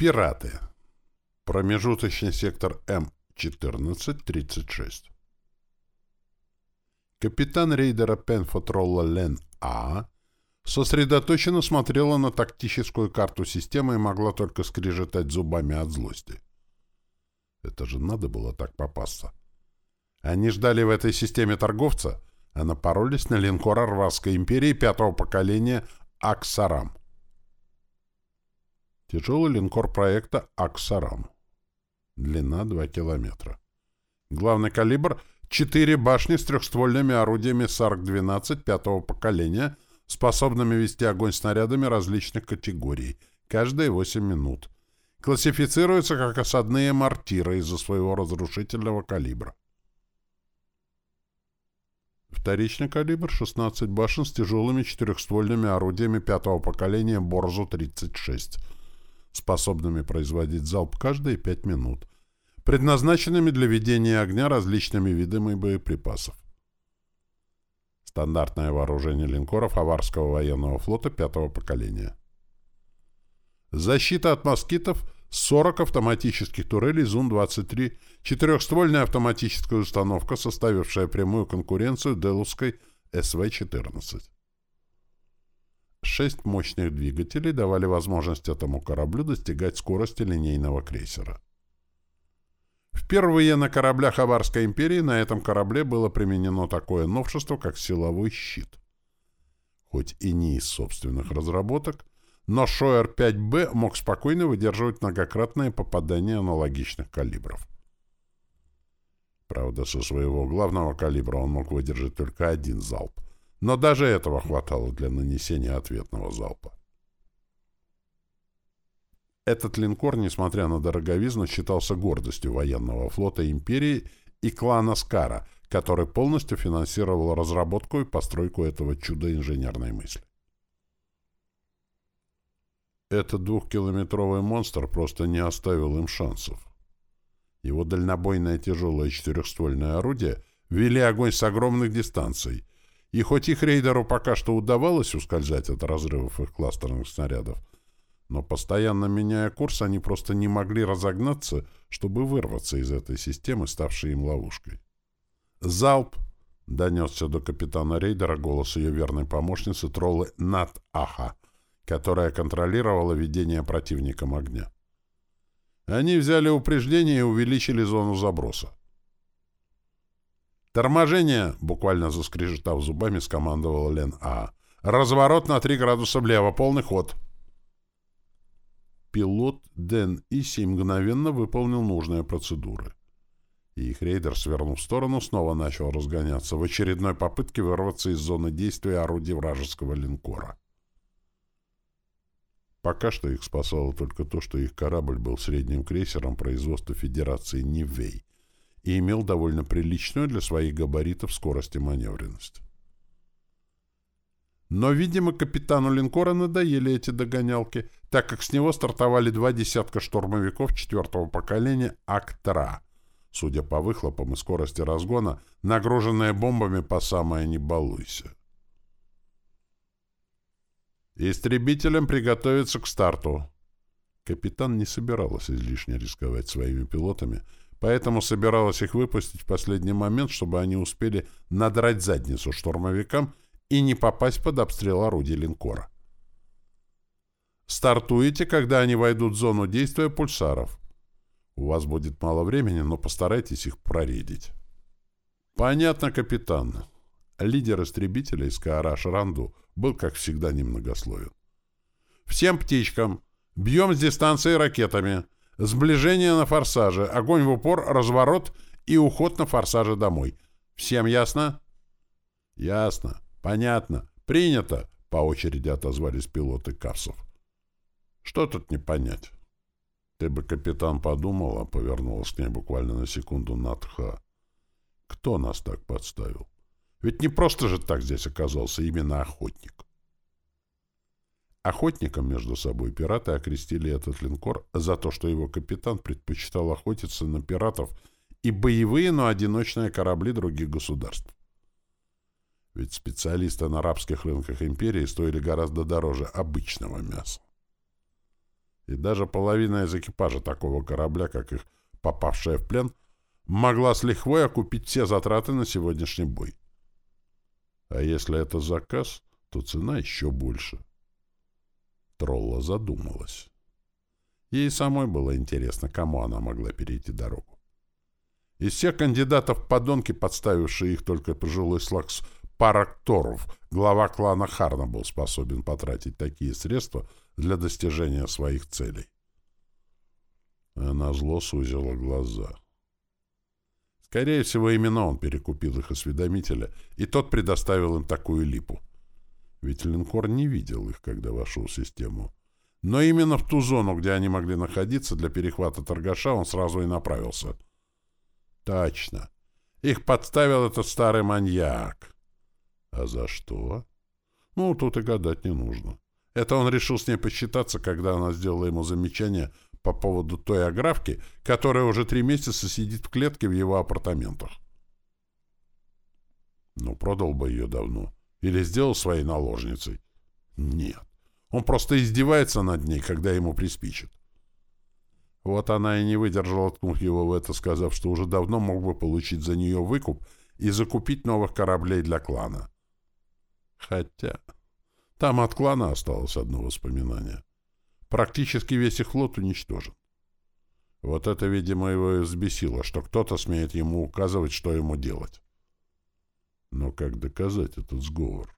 Пираты. Промежуточный сектор М-14-36. Капитан рейдера Пенфотролла Лен А сосредоточенно смотрела на тактическую карту системы и могла только скрежетать зубами от злости. Это же надо было так попасться. Они ждали в этой системе торговца, а напоролись на линкор Арварской империи пятого поколения Аксарам. Тяжелый линкор проекта Аксарам. Длина 2 километра. Главный калибр — 4 башни с трехствольными орудиями САРК-12 пятого поколения, способными вести огонь снарядами различных категорий, каждые 8 минут. Классифицируются как осадные мортиры из-за своего разрушительного калибра. Вторичный калибр — 16 башен с тяжелыми четырехствольными орудиями пятого поколения Борзу-36, способными производить залп каждые 5 минут, предназначенными для ведения огня различными видами боеприпасов. Стандартное вооружение линкоров Аварского военного флота пятого поколения. Защита от москитов — 40 автоматических турелей ЗУН-23, четырехствольная автоматическая установка, составившая прямую конкуренцию Деловской СВ-14. Шесть мощных двигателей давали возможность этому кораблю достигать скорости линейного крейсера. Впервые на кораблях Аварской империи на этом корабле было применено такое новшество, как силовой щит. Хоть и не из собственных разработок, но Шоер-5Б мог спокойно выдерживать многократные попадания аналогичных калибров. Правда, со своего главного калибра он мог выдержать только один залп, но даже этого хватало для нанесения ответного залпа. Этот линкор, несмотря на дороговизну, считался гордостью военного флота империи и клана Скара, который полностью финансировал разработку и постройку этого чуда инженерной мысли. Этот двухкилометровый монстр просто не оставил им шансов. Его дальнобойное тяжелое четырехствольное орудие вели огонь с огромных дистанций, и хоть их рейдеру пока что удавалось ускользать от разрывов их кластерных снарядов, но постоянно меняя курс, они просто не могли разогнаться, чтобы вырваться из этой системы, ставшей им ловушкой. «Залп!» — донесся до капитана рейдера голос ее верной помощницы троллы Нат Аха которая контролировала ведение противником огня. Они взяли упреждение и увеличили зону заброса. «Торможение!» — буквально заскрежетав зубами, скомандовал Лен А. «Разворот на три градуса влево, полный ход!» Пилот Дэн Иси мгновенно выполнил нужные процедуры. И их рейдер, свернув в сторону, снова начал разгоняться в очередной попытке вырваться из зоны действия орудий вражеского линкора. Пока что их спасало только то, что их корабль был средним крейсером производства Федерации Нивей и имел довольно приличную для своих габаритов скорость и маневренность. Но, видимо, капитану линкора надоели эти догонялки, так как с него стартовали два десятка штурмовиков четвертого поколения «Актра», судя по выхлопам и скорости разгона, нагруженные бомбами по самое «не балуйся». «Истребителям приготовиться к старту». Капитан не собиралась излишне рисковать своими пилотами, поэтому собиралась их выпустить в последний момент, чтобы они успели надрать задницу штурмовикам и не попасть под обстрел орудий линкора. Стартуете, когда они войдут в зону действия пульсаров. У вас будет мало времени, но постарайтесь их проредить. Понятно, капитан. Лидер истребителей Скаараш Ранду был, как всегда, немногословен. «Всем птичкам! Бьем с дистанции ракетами! Сближение на форсаже, огонь в упор, разворот и уход на форсаже домой. Всем ясно?» «Ясно. Понятно. Принято!» — по очереди отозвались пилоты Кавсов. «Что тут не понять?» «Ты бы, капитан, подумала», — повернулась к ней буквально на секунду Натха. «Кто нас так подставил?» Ведь не просто же так здесь оказался именно охотник. Охотником между собой пираты окрестили этот линкор за то, что его капитан предпочитал охотиться на пиратов и боевые, но одиночные корабли других государств. Ведь специалисты на арабских рынках империи стоили гораздо дороже обычного мяса. И даже половина из экипажа такого корабля, как их попавшая в плен, могла с лихвой окупить все затраты на сегодняшний бой. А если это заказ, то цена еще больше. Тролла задумалась. Ей самой было интересно, кому она могла перейти дорогу. Из всех кандидатов подонки, подставившие их только пожилой слакс Паракторов, глава клана Харна был способен потратить такие средства для достижения своих целей. Она зло сузила глаза. Скорее всего, именно он перекупил их осведомителя, и тот предоставил им такую липу. Ведь линкор не видел их, когда вошел в систему. Но именно в ту зону, где они могли находиться для перехвата торгаша, он сразу и направился. Точно. Их подставил этот старый маньяк. А за что? Ну, тут и гадать не нужно. Это он решил с ней посчитаться, когда она сделала ему замечание по поводу той аграфки, которая уже три месяца сидит в клетке в его апартаментах. Ну, продал бы ее давно. Или сделал своей наложницей. Нет. Он просто издевается над ней, когда ему приспичит. Вот она и не выдержала, ткнув его в это, сказав, что уже давно мог бы получить за нее выкуп и закупить новых кораблей для клана. Хотя там от клана осталось одно воспоминание. Практически весь их флот уничтожен. Вот это, видимо, его и взбесило, что кто-то смеет ему указывать, что ему делать. Но как доказать этот сговор?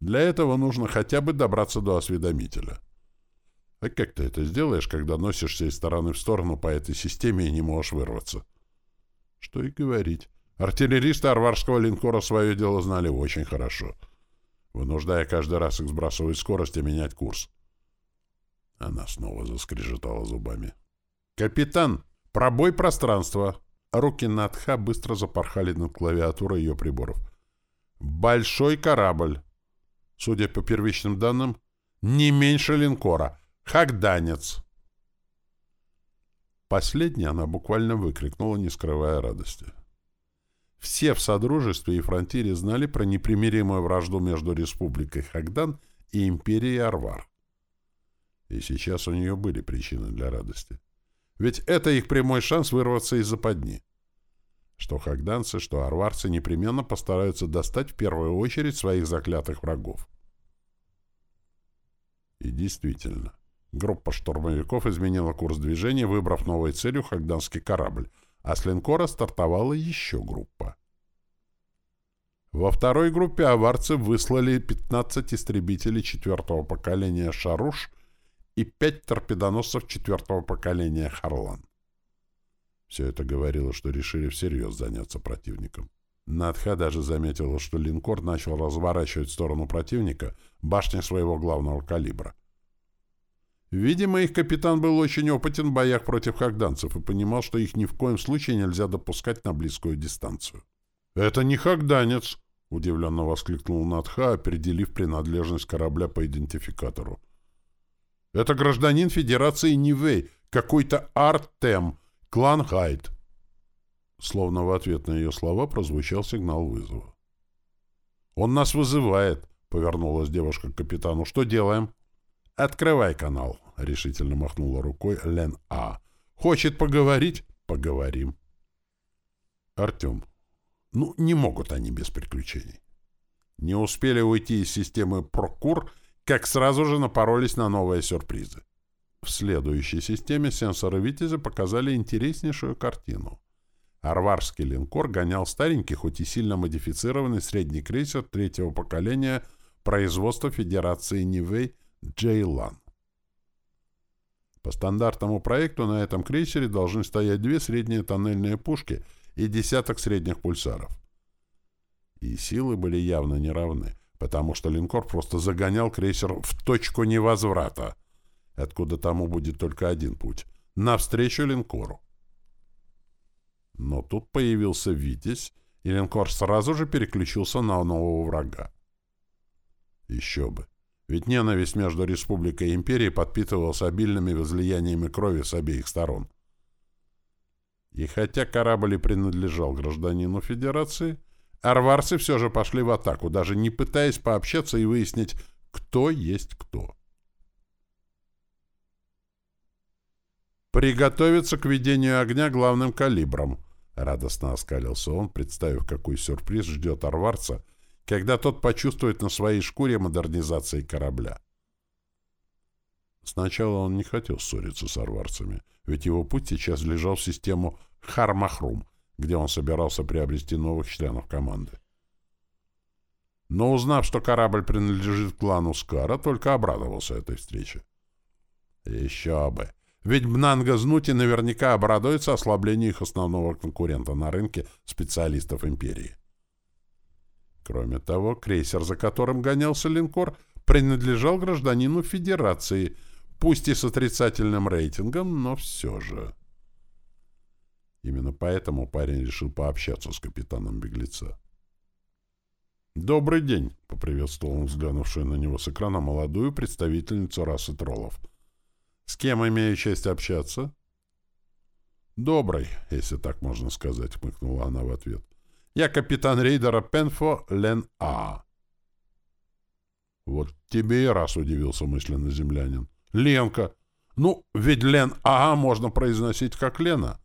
Для этого нужно хотя бы добраться до осведомителя. А как ты это сделаешь, когда носишься из стороны в сторону по этой системе и не можешь вырваться? Что и говорить. Артиллеристы арварского линкора свое дело знали очень хорошо, вынуждая каждый раз их сбрасывать скорость и менять курс. Она снова заскрежетала зубами. «Капитан! Пробой пространства!» Руки Надха быстро запорхали над клавиатурой ее приборов. «Большой корабль!» Судя по первичным данным, не меньше линкора. Хагданец!» Последнее она буквально выкрикнула, не скрывая радости. Все в Содружестве и Фронтире знали про непримиримую вражду между Республикой Хагдан и Империей Арвар. И сейчас у нее были причины для радости. Ведь это их прямой шанс вырваться из западни. Что хагданцы, что арварцы непременно постараются достать в первую очередь своих заклятых врагов. И действительно, группа штурмовиков изменила курс движения, выбрав новой целью хагданский корабль, а с линкора стартовала еще группа. Во второй группе аварцы выслали 15 истребителей четвертого поколения «Шаруш» и пять торпедоносцев четвертого поколения «Харлан». Все это говорило, что решили всерьез заняться противником. Надха даже заметила, что линкор начал разворачивать в сторону противника башни своего главного калибра. Видимо, их капитан был очень опытен в боях против хагданцев и понимал, что их ни в коем случае нельзя допускать на близкую дистанцию. «Это не хагданец!» — удивленно воскликнул Надха, определив принадлежность корабля по идентификатору. Это гражданин Федерации Нивэй, какой-то Артем, клан Хайт. Словно в ответ на ее слова прозвучал сигнал вызова. «Он нас вызывает», — повернулась девушка к капитану. «Что делаем?» «Открывай канал», — решительно махнула рукой Лен А. «Хочет поговорить? Поговорим». «Артем, ну, не могут они без приключений». Не успели уйти из системы Прокур, как сразу же напоролись на новые сюрпризы. В следующей системе сенсоры «Витязя» показали интереснейшую картину. Арварский линкор гонял старенький, хоть и сильно модифицированный средний крейсер третьего поколения производства Федерации Нивэй «Джейлан». По стандартному проекту на этом крейсере должны стоять две средние тоннельные пушки и десяток средних пульсаров. И силы были явно неравны потому что линкор просто загонял крейсер в точку невозврата, откуда тому будет только один путь — навстречу линкору. Но тут появился «Витязь», и линкор сразу же переключился на нового врага. Еще бы. Ведь ненависть между республикой и империей подпитывалась обильными возлияниями крови с обеих сторон. И хотя корабль и принадлежал гражданину Федерации, Арварцы все же пошли в атаку, даже не пытаясь пообщаться и выяснить, кто есть кто. «Приготовиться к ведению огня главным калибром», — радостно оскалился он, представив, какой сюрприз ждет арварца, когда тот почувствует на своей шкуре модернизации корабля. Сначала он не хотел ссориться с арварцами, ведь его путь сейчас лежал в систему Хармахрум, где он собирался приобрести новых членов команды. Но узнав, что корабль принадлежит клану Скара, только обрадовался этой встрече. Еще бы! Ведь Бнанга Знути наверняка обрадуется ослаблению их основного конкурента на рынке специалистов Империи. Кроме того, крейсер, за которым гонялся линкор, принадлежал гражданину Федерации, пусть и с отрицательным рейтингом, но все же. Именно поэтому парень решил пообщаться с капитаном беглеца. «Добрый день!» — поприветствовал он взглянувшую на него с экрана молодую представительницу расы троллов — с кем имею честь общаться? Добрый, если так можно сказать, хмыкнула она в ответ. Я капитан рейдера Пенфо Лен А. Вот тебе и раз удивился мысленно землянин. Ленка! Ну, ведь Лен А можно произносить как Лена.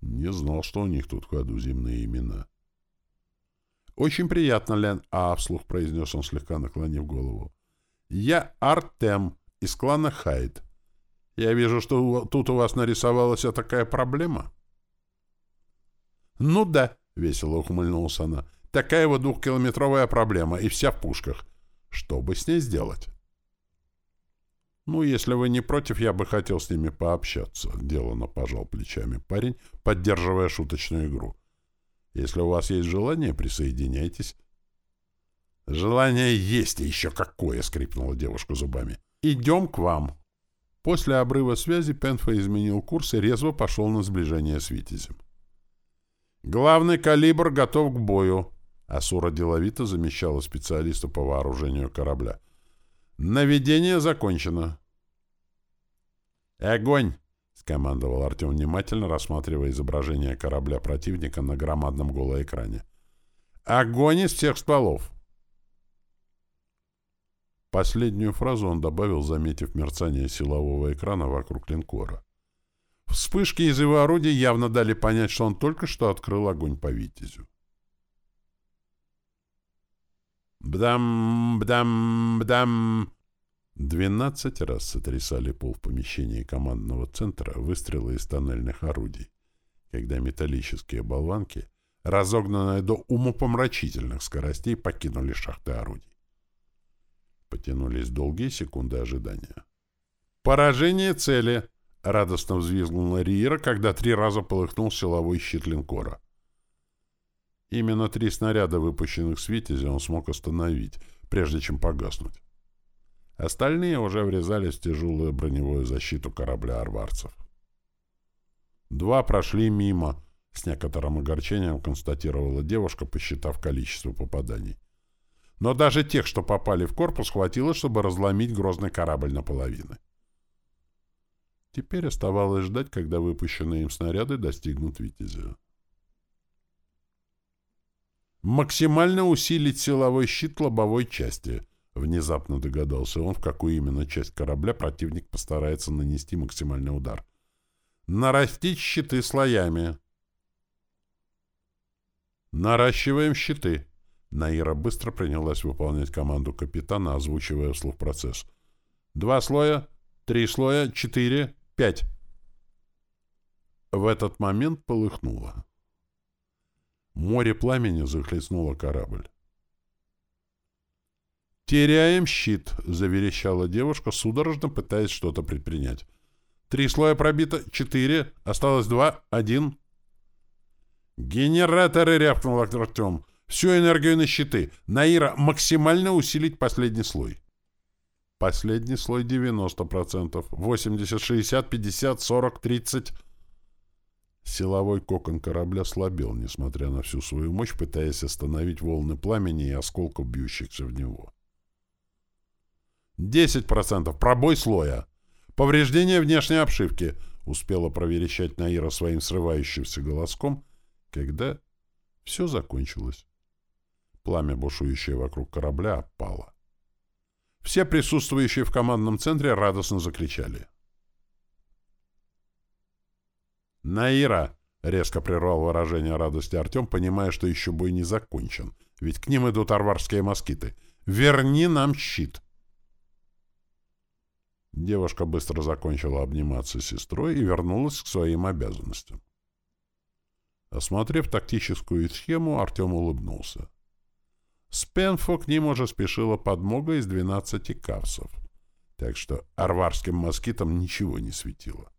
Не знал, что у них тут в земные имена. «Очень приятно, Лен А», — вслух произнес он, слегка наклонив голову. «Я Артем из клана Хайд. Я вижу, что тут у вас нарисовалась такая проблема. Ну да, весело ухмыльнулась она. Такая вот двухкилометровая проблема, и вся в пушках. Что бы с ней сделать? Ну, если вы не против, я бы хотел с ними пообщаться, делано пожал плечами парень, поддерживая шуточную игру. Если у вас есть желание, присоединяйтесь. Желание есть, и еще какое, скрипнула девушка зубами. Идем к вам. После обрыва связи Пенфа изменил курс и резво пошел на сближение с Витязем. «Главный калибр готов к бою», — Асура деловито замещала специалиста по вооружению корабля. «Наведение закончено». «Огонь!» — скомандовал Артем внимательно, рассматривая изображение корабля противника на громадном голоэкране. «Огонь из всех стволов!» Последнюю фразу он добавил, заметив мерцание силового экрана вокруг линкора. Вспышки из его орудий явно дали понять, что он только что открыл огонь по «Витязю». «Бдам, бдам, бдам!» Двенадцать раз сотрясали пол в помещении командного центра выстрелы из тоннельных орудий, когда металлические болванки, разогнанные до умопомрачительных скоростей, покинули шахты орудий. Потянулись долгие секунды ожидания. «Поражение цели!» — радостно взвизгнула Риера, когда три раза полыхнул силовой щит линкора. Именно три снаряда, выпущенных с «Витязя», он смог остановить, прежде чем погаснуть. Остальные уже врезались в тяжелую броневую защиту корабля арварцев. Два прошли мимо, с некоторым огорчением констатировала девушка, посчитав количество попаданий. Но даже тех, что попали в корпус, хватило, чтобы разломить грозный корабль наполовину. Теперь оставалось ждать, когда выпущенные им снаряды достигнут «Витязя». «Максимально усилить силовой щит лобовой части», — внезапно догадался он, в какую именно часть корабля противник постарается нанести максимальный удар. «Нарастить щиты слоями». «Наращиваем щиты», Наира быстро принялась выполнять команду капитана, озвучивая вслух процесс. «Два слоя, три слоя, четыре, пять». В этот момент полыхнуло. Море пламени захлестнуло корабль. «Теряем щит», — заверещала девушка, судорожно пытаясь что-то предпринять. «Три слоя пробито, четыре, осталось два, один». «Генераторы!» — рявкнул Артем. Всю энергию на щиты. Наира, максимально усилить последний слой. Последний слой 90%. 80, 60, 50, 40, 30. Силовой кокон корабля слабел, несмотря на всю свою мощь, пытаясь остановить волны пламени и осколков, бьющихся в него. 10%. Пробой слоя. Повреждение внешней обшивки. Успела проверещать Наира своим срывающимся голоском, когда все закончилось. Пламя, бушующее вокруг корабля, опало. Все присутствующие в командном центре радостно закричали. «Наира!» — резко прервал выражение радости Артем, понимая, что еще бой не закончен. Ведь к ним идут арварские москиты. «Верни нам щит!» Девушка быстро закончила обниматься с сестрой и вернулась к своим обязанностям. Осмотрев тактическую схему, Артем улыбнулся. С к ним уже спешила подмога из 12 кавсов, так что арварским москитам ничего не светило.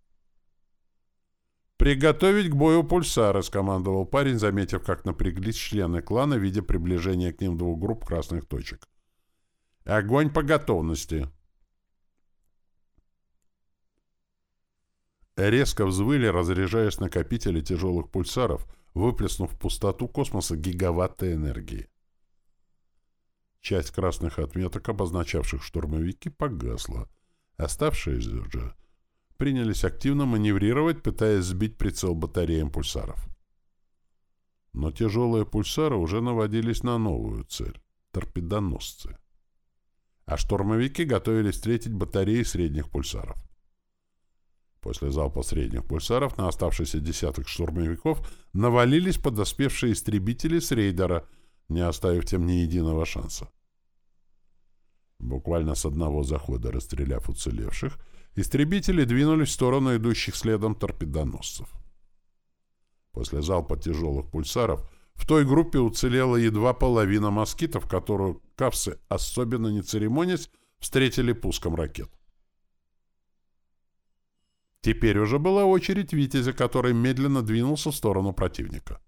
«Приготовить к бою пульсары!» — скомандовал парень, заметив, как напряглись члены клана, видя приближение к ним двух групп красных точек. «Огонь по готовности!» Резко взвыли, разряжаясь накопители тяжелых пульсаров, выплеснув в пустоту космоса гигаватты энергии. Часть красных отметок, обозначавших штурмовики, погасла. Оставшиеся же принялись активно маневрировать, пытаясь сбить прицел батареям пульсаров. Но тяжелые пульсары уже наводились на новую цель — торпедоносцы. А штурмовики готовились встретить батареи средних пульсаров. После залпа средних пульсаров на оставшийся десяток штурмовиков навалились подоспевшие истребители с рейдера, не оставив тем ни единого шанса. Буквально с одного захода расстреляв уцелевших, истребители двинулись в сторону идущих следом торпедоносцев. После залпа тяжелых пульсаров в той группе уцелела едва половина москитов, которую кавсы, особенно не церемонясь, встретили пуском ракет. Теперь уже была очередь Витязя, который медленно двинулся в сторону противника.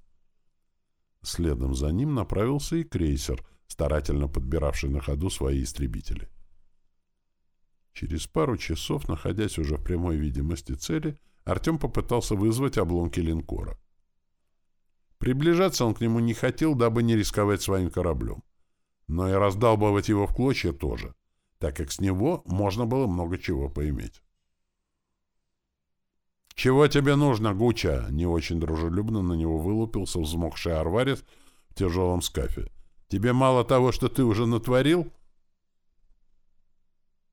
Следом за ним направился и крейсер, старательно подбиравший на ходу свои истребители. Через пару часов, находясь уже в прямой видимости цели, Артем попытался вызвать обломки линкора. Приближаться он к нему не хотел, дабы не рисковать своим кораблем. Но и раздалбывать его в клочья тоже, так как с него можно было много чего поиметь. «Чего тебе нужно, Гуча?» — не очень дружелюбно на него вылупился взмокший арварец в тяжелом скафе. «Тебе мало того, что ты уже натворил?»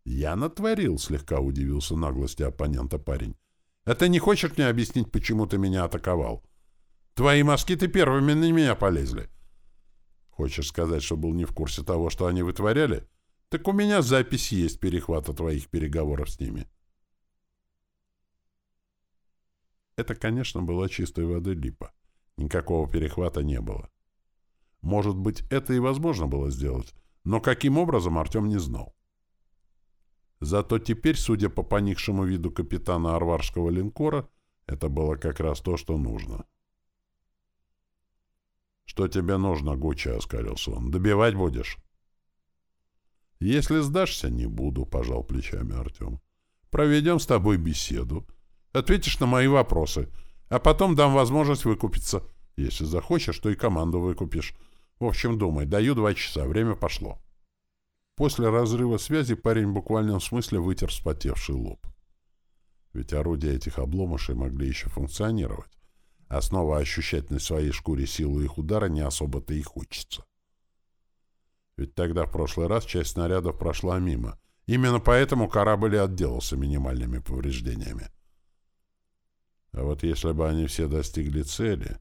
«Я натворил», — слегка удивился наглости оппонента парень. «А ты не хочешь мне объяснить, почему ты меня атаковал? Твои москиты первыми на меня полезли». «Хочешь сказать, что был не в курсе того, что они вытворяли? Так у меня запись есть перехвата твоих переговоров с ними». Это, конечно, была чистой воды липа. Никакого перехвата не было. Может быть, это и возможно было сделать, но каким образом Артем не знал. Зато теперь, судя по поникшему виду капитана арварского линкора, это было как раз то, что нужно. «Что тебе нужно, Гуча?» — оскалился он. «Добивать будешь?» «Если сдашься, не буду», — пожал плечами Артем. «Проведем с тобой беседу. Ответишь на мои вопросы, а потом дам возможность выкупиться. Если захочешь, то и команду выкупишь. В общем, думай, даю два часа, время пошло. После разрыва связи парень в буквальном смысле вытер вспотевший лоб. Ведь орудия этих обломышей могли еще функционировать, а снова ощущать на своей шкуре силу их удара не особо-то и хочется. Ведь тогда в прошлый раз часть снарядов прошла мимо. Именно поэтому корабль и отделался минимальными повреждениями. А вот если бы они все достигли цели,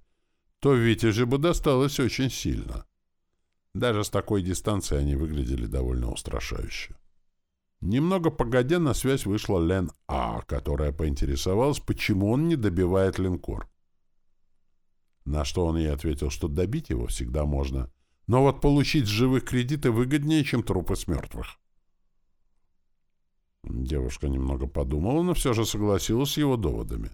то Витяже бы досталось очень сильно. Даже с такой дистанции они выглядели довольно устрашающе. Немного погодя, на связь вышла Лен А, которая поинтересовалась, почему он не добивает линкор. На что он ей ответил, что добить его всегда можно, но вот получить живых кредиты выгоднее, чем трупы с мертвых. Девушка немного подумала, но все же согласилась с его доводами.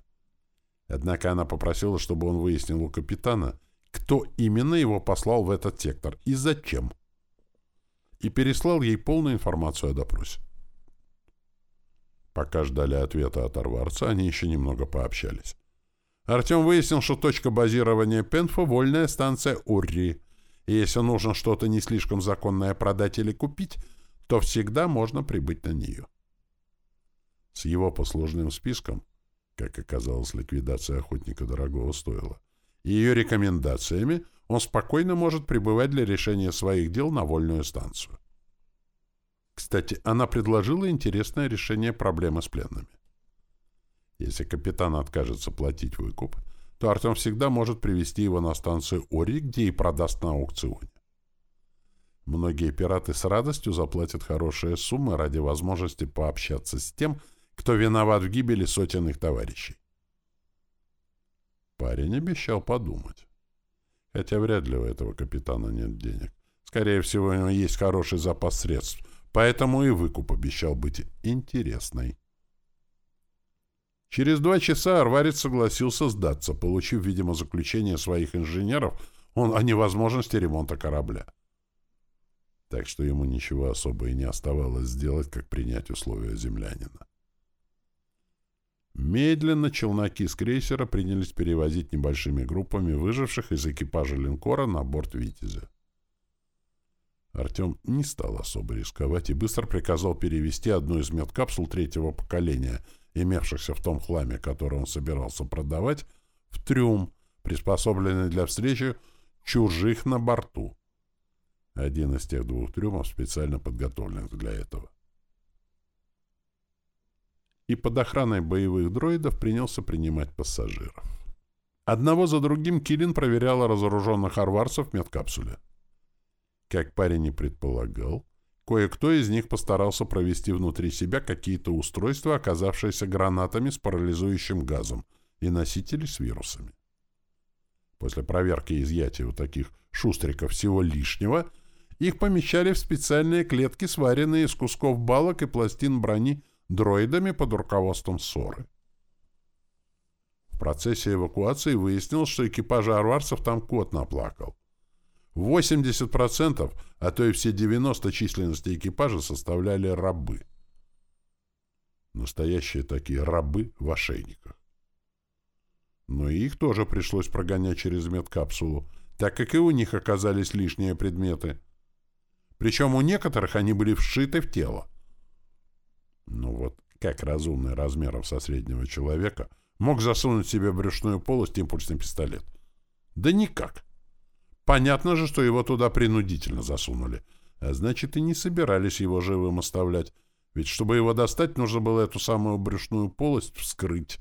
Однако она попросила, чтобы он выяснил у капитана, кто именно его послал в этот сектор и зачем. И переслал ей полную информацию о допросе. Пока ждали ответа от Арварца, они еще немного пообщались. Артем выяснил, что точка базирования Пенфа — вольная станция Урри. И если нужно что-то не слишком законное продать или купить, то всегда можно прибыть на нее. С его послужным списком — как оказалось, ликвидация охотника дорогого стоила. И ее рекомендациями он спокойно может пребывать для решения своих дел на вольную станцию. Кстати, она предложила интересное решение проблемы с пленными. Если капитан откажется платить выкуп, то Артем всегда может привести его на станцию Ори, где и продаст на аукционе. Многие пираты с радостью заплатят хорошие суммы ради возможности пообщаться с тем, кто виноват в гибели сотен их товарищей. Парень обещал подумать. Хотя вряд ли у этого капитана нет денег. Скорее всего, у него есть хороший запас средств, поэтому и выкуп обещал быть интересной. Через два часа Арварец согласился сдаться, получив, видимо, заключение своих инженеров он, о невозможности ремонта корабля. Так что ему ничего особо и не оставалось сделать, как принять условия землянина. Медленно челноки с крейсера принялись перевозить небольшими группами выживших из экипажа линкора на борт «Витязя». Артем не стал особо рисковать и быстро приказал перевести одну из медкапсул третьего поколения — имевшихся в том хламе, который он собирался продавать, в трюм, приспособленный для встречи чужих на борту. Один из тех двух трюмов специально подготовленных для этого. И под охраной боевых дроидов принялся принимать пассажиров. Одного за другим Килин проверял разоруженных арварцев в медкапсуле. Как парень и предполагал, Кое-кто из них постарался провести внутри себя какие-то устройства, оказавшиеся гранатами с парализующим газом, и носители с вирусами. После проверки и изъятия у таких шустриков всего лишнего, их помещали в специальные клетки, сваренные из кусков балок и пластин брони дроидами под руководством ссоры. В процессе эвакуации выяснилось, что экипажа арварцев там кот наплакал. 80%, а то и все 90 численности экипажа составляли рабы. Настоящие такие рабы в ошейниках. Но и их тоже пришлось прогонять через медкапсулу, так как и у них оказались лишние предметы. Причем у некоторых они были вшиты в тело. Ну вот, как разумный размеров со среднего человека мог засунуть себе в брюшную полость импульсный пистолет? Да никак. Понятно же, что его туда принудительно засунули. А значит, и не собирались его живым оставлять. Ведь чтобы его достать, нужно было эту самую брюшную полость вскрыть.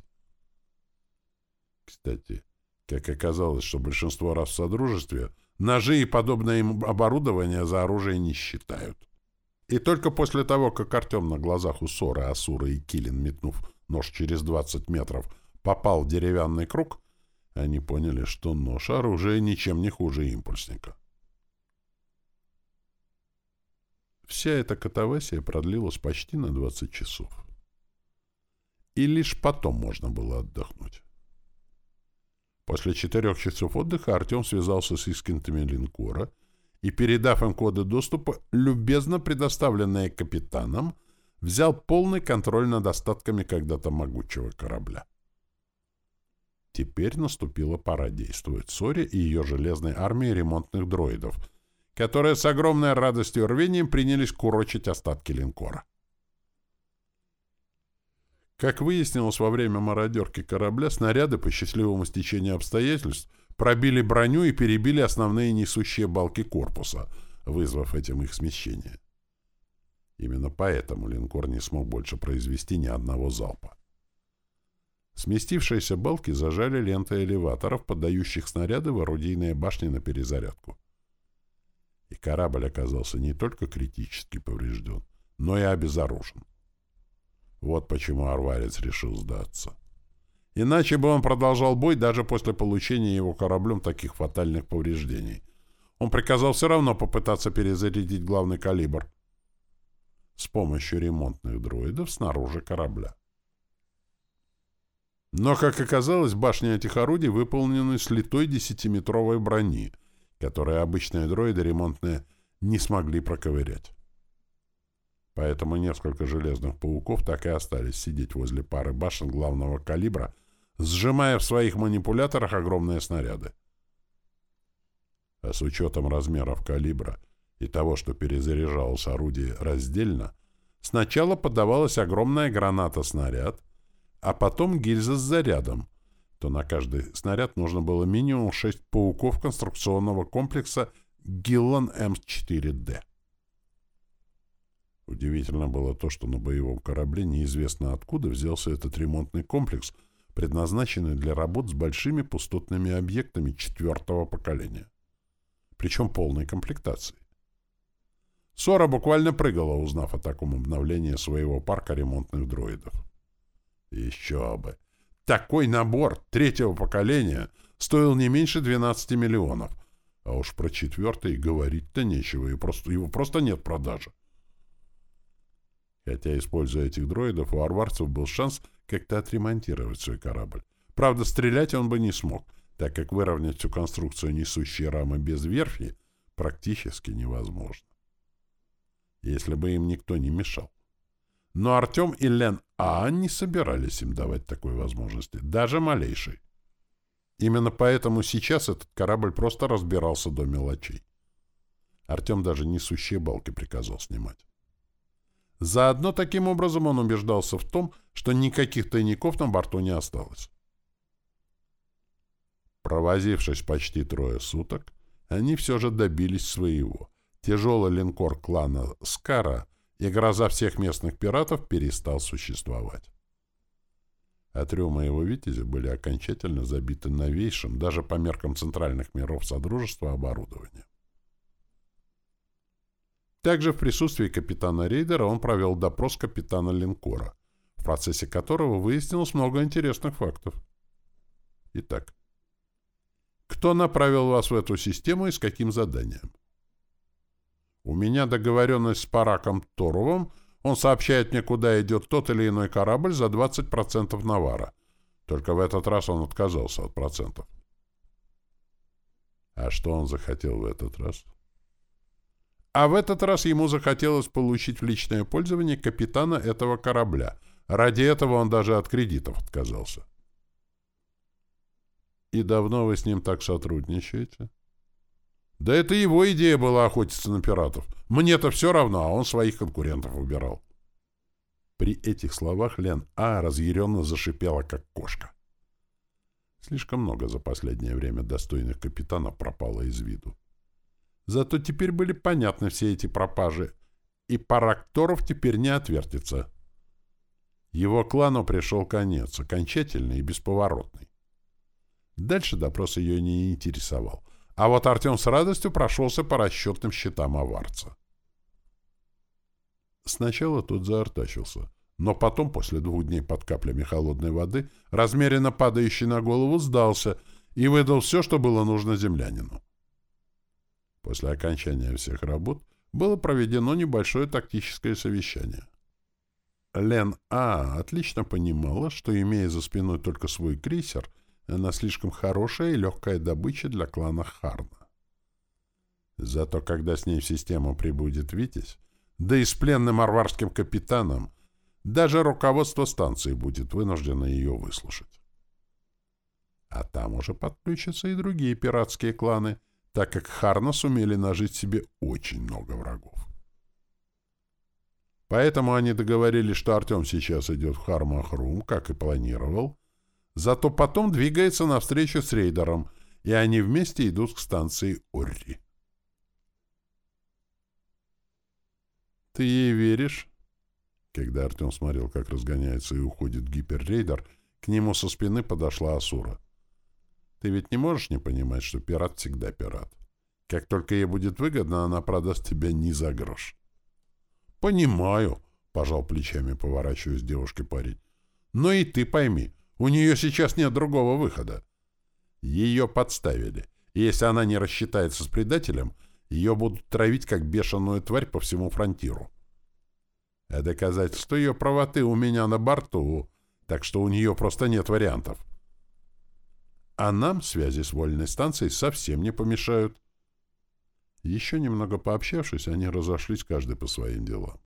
Кстати, как оказалось, что большинство раз в Содружестве ножи и подобное им оборудование за оружие не считают. И только после того, как Артем на глазах у Соры, Асура и Килин, метнув нож через 20 метров, попал в деревянный круг, они поняли, что нож — оружие ничем не хуже импульсника. Вся эта катавасия продлилась почти на 20 часов. И лишь потом можно было отдохнуть. После четырех часов отдыха Артем связался с искентами линкора и, передав им коды доступа, любезно предоставленные капитаном, взял полный контроль над остатками когда-то могучего корабля. Теперь наступила пора действовать Соре и ее железной армии ремонтных дроидов, которые с огромной радостью и рвением принялись курочить остатки линкора. Как выяснилось во время мародерки корабля, снаряды по счастливому стечению обстоятельств пробили броню и перебили основные несущие балки корпуса, вызвав этим их смещение. Именно поэтому линкор не смог больше произвести ни одного залпа. Сместившиеся балки зажали лентой элеваторов, поддающих снаряды в орудийные башни на перезарядку. И корабль оказался не только критически поврежден, но и обезоружен. Вот почему Арварец решил сдаться. Иначе бы он продолжал бой даже после получения его кораблем таких фатальных повреждений. Он приказал все равно попытаться перезарядить главный калибр с помощью ремонтных дроидов снаружи корабля. Но, как оказалось, башни этих орудий выполнены с литой десятиметровой брони, которые обычные дроиды ремонтные не смогли проковырять. Поэтому несколько железных пауков так и остались сидеть возле пары башен главного калибра, сжимая в своих манипуляторах огромные снаряды. А с учетом размеров калибра и того, что перезаряжалось орудие раздельно, сначала подавалась огромная граната-снаряд — а потом гильза с зарядом, то на каждый снаряд нужно было минимум 6 пауков конструкционного комплекса Гиллан М4Д. Удивительно было то, что на боевом корабле неизвестно откуда взялся этот ремонтный комплекс, предназначенный для работ с большими пустотными объектами четвертого поколения. Причем полной комплектации. Сора буквально прыгала, узнав о таком обновлении своего парка ремонтных дроидов. Еще бы! Такой набор третьего поколения стоил не меньше 12 миллионов. А уж про четвертый говорить-то нечего, и просто, его просто нет продажи. Хотя, используя этих дроидов, у арварцев был шанс как-то отремонтировать свой корабль. Правда, стрелять он бы не смог, так как выровнять всю конструкцию несущей рамы без верфи практически невозможно. Если бы им никто не мешал. Но Артем и Лен А не собирались им давать такой возможности, даже малейшей. Именно поэтому сейчас этот корабль просто разбирался до мелочей. Артем даже несущие балки приказал снимать. Заодно таким образом он убеждался в том, что никаких тайников на борту не осталось. Провозившись почти трое суток, они все же добились своего. Тяжелый линкор клана Скара и гроза всех местных пиратов перестал существовать. А трюмы его «Витязи» были окончательно забиты новейшим, даже по меркам центральных миров Содружества, оборудованием. Также в присутствии капитана рейдера он провел допрос капитана линкора, в процессе которого выяснилось много интересных фактов. Итак, кто направил вас в эту систему и с каким заданием? У меня договоренность с Параком Торовым, он сообщает мне, куда идет тот или иной корабль за 20% навара. Только в этот раз он отказался от процентов. А что он захотел в этот раз? А в этот раз ему захотелось получить в личное пользование капитана этого корабля. Ради этого он даже от кредитов отказался. И давно вы с ним так сотрудничаете? Да это его идея была охотиться на пиратов. Мне-то все равно, а он своих конкурентов выбирал. При этих словах Лен А разъяренно зашипела, как кошка. Слишком много за последнее время достойных капитанов пропало из виду. Зато теперь были понятны все эти пропажи, и Паракторов теперь не отвертится. Его клану пришел конец, окончательный и бесповоротный. Дальше допрос ее не интересовал, а вот Артем с радостью прошелся по расчетным счетам аварца. Сначала тот заортачился, но потом, после двух дней под каплями холодной воды, размеренно падающий на голову, сдался и выдал все, что было нужно землянину. После окончания всех работ было проведено небольшое тактическое совещание. Лен А отлично понимала, что, имея за спиной только свой крейсер, она слишком хорошая и легкая добыча для клана Харна. Зато когда с ней в систему прибудет Витязь, да и с пленным арварским капитаном, даже руководство станции будет вынуждено ее выслушать. А там уже подключатся и другие пиратские кланы — так как Харна сумели нажить себе очень много врагов. Поэтому они договорились, что Артем сейчас идет в Хармахрум, как и планировал, зато потом двигается навстречу с рейдером, и они вместе идут к станции Орри. «Ты ей веришь?» Когда Артем смотрел, как разгоняется и уходит гиперрейдер, к нему со спины подошла Асура. Ты ведь не можешь не понимать, что пират всегда пират. Как только ей будет выгодно, она продаст тебя ни за грош. — Понимаю, — пожал плечами, поворачиваясь девушке парень. — Но и ты пойми, у нее сейчас нет другого выхода. Ее подставили, и если она не рассчитается с предателем, ее будут травить как бешеную тварь по всему фронтиру. А доказательство ее правоты у меня на борту, так что у нее просто нет вариантов. — а нам связи с вольной станцией совсем не помешают. Еще немного пообщавшись, они разошлись каждый по своим делам.